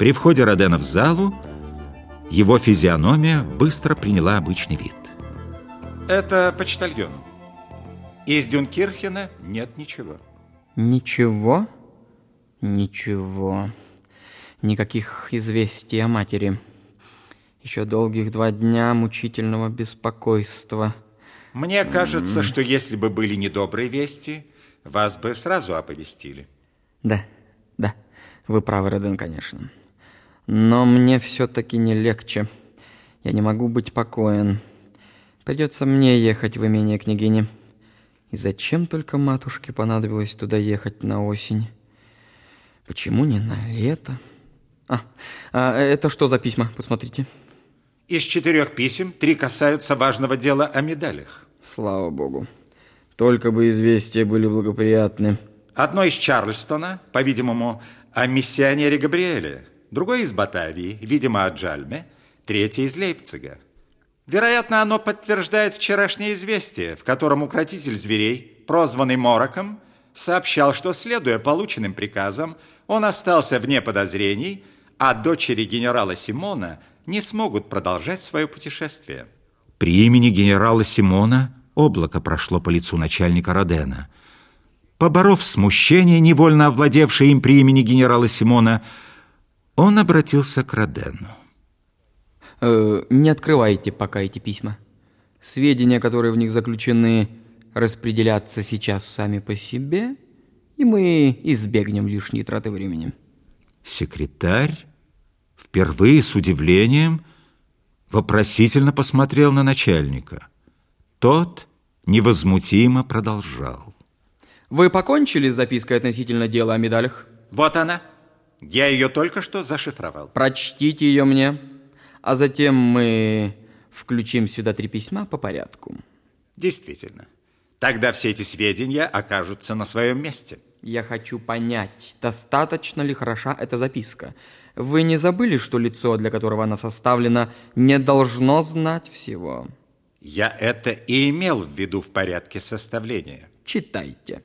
При входе Родена в залу его физиономия быстро приняла обычный вид. Это почтальон. Из Дюнкирхена нет ничего. Ничего? Ничего. Никаких известий о матери. Еще долгих два дня мучительного беспокойства. Мне кажется, что если бы были недобрые вести, вас бы сразу оповестили. Да, да, вы правы, Роден, конечно. Но мне все-таки не легче. Я не могу быть покоен. Придется мне ехать в имение княгини. И зачем только матушке понадобилось туда ехать на осень? Почему не на лето? А, а это что за письма? Посмотрите. Из четырех писем три касаются важного дела о медалях. Слава богу. Только бы известия были благоприятны. Одно из Чарльстона, по-видимому, о миссионере Габриэле. Другое из Батавии, видимо, о Джальме. Третье из Лейпцига. Вероятно, оно подтверждает вчерашнее известие, в котором укротитель зверей, прозванный Мороком, сообщал, что, следуя полученным приказам, он остался вне подозрений, а дочери генерала Симона не смогут продолжать свое путешествие. При имени генерала Симона облако прошло по лицу начальника Родена. Поборов смущение, невольно овладевшее им при имени генерала Симона, он обратился к Родену. Э, не открывайте пока эти письма. Сведения, которые в них заключены, распределятся сейчас сами по себе – и мы избегнем лишней траты времени. Секретарь впервые с удивлением вопросительно посмотрел на начальника. Тот невозмутимо продолжал. Вы покончили с запиской относительно дела о медалях? Вот она. Я ее только что зашифровал. Прочтите ее мне, а затем мы включим сюда три письма по порядку. Действительно. Тогда все эти сведения окажутся на своем месте. Я хочу понять, достаточно ли хороша эта записка. Вы не забыли, что лицо, для которого она составлена, не должно знать всего? Я это и имел в виду в порядке составления. Читайте.